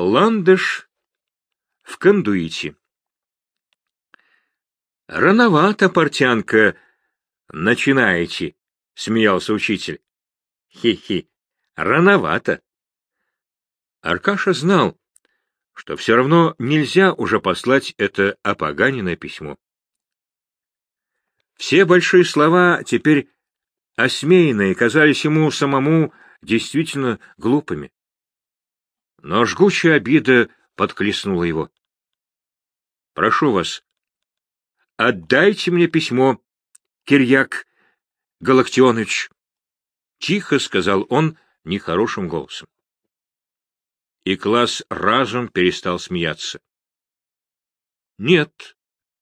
Ландыш в кондуите. Рановато, портянка, начинаете, — смеялся учитель. Хи-хи, рановато. Аркаша знал, что все равно нельзя уже послать это опоганенное письмо. Все большие слова теперь осмеянные казались ему самому действительно глупыми. Но жгучая обида подклеснула его. — Прошу вас, отдайте мне письмо, Кирьяк Галактионыч, — тихо сказал он нехорошим голосом. И класс разом перестал смеяться. — Нет,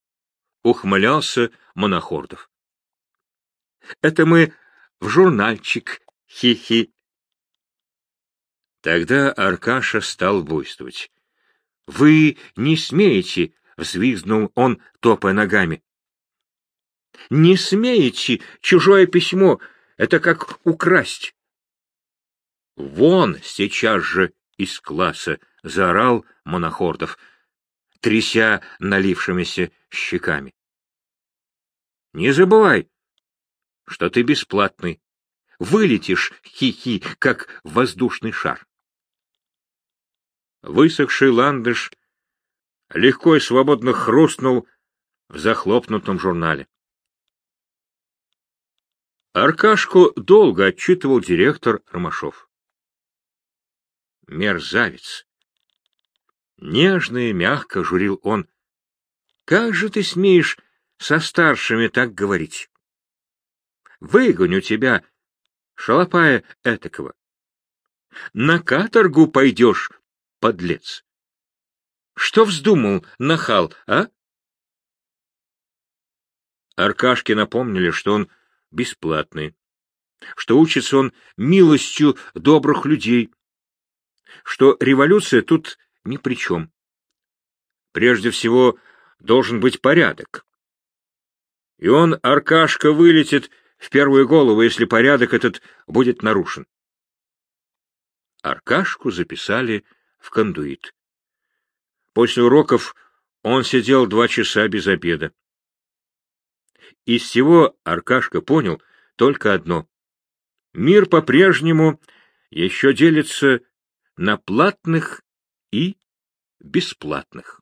— ухмылялся Монохордов. — Это мы в журнальчик, хи-хи. Тогда Аркаша стал буйствовать. — Вы не смеете, — взвизгнул он, топая ногами. — Не смеете, чужое письмо, это как украсть. — Вон сейчас же из класса, — заорал Монохордов, тряся налившимися щеками. — Не забывай, что ты бесплатный. Вылетишь, хи-хи, как воздушный шар. Высохший ландыш легко и свободно хрустнул в захлопнутом журнале. Аркашку долго отчитывал директор Ромашов. Мерзавец! Нежно и мягко журил он. Как же ты смеешь со старшими так говорить? Выгоню тебя, шалопая этакого. На каторгу пойдешь, подлец. Что вздумал, нахал, а? Аркашке напомнили, что он бесплатный, что учится он милостью добрых людей, что революция тут ни при чем. Прежде всего, должен быть порядок. И он, Аркашка, вылетит в первую голову, если порядок этот будет нарушен. Аркашку записали в кондуит. После уроков он сидел два часа без обеда. Из всего Аркашка понял только одно. Мир по-прежнему еще делится на платных и бесплатных.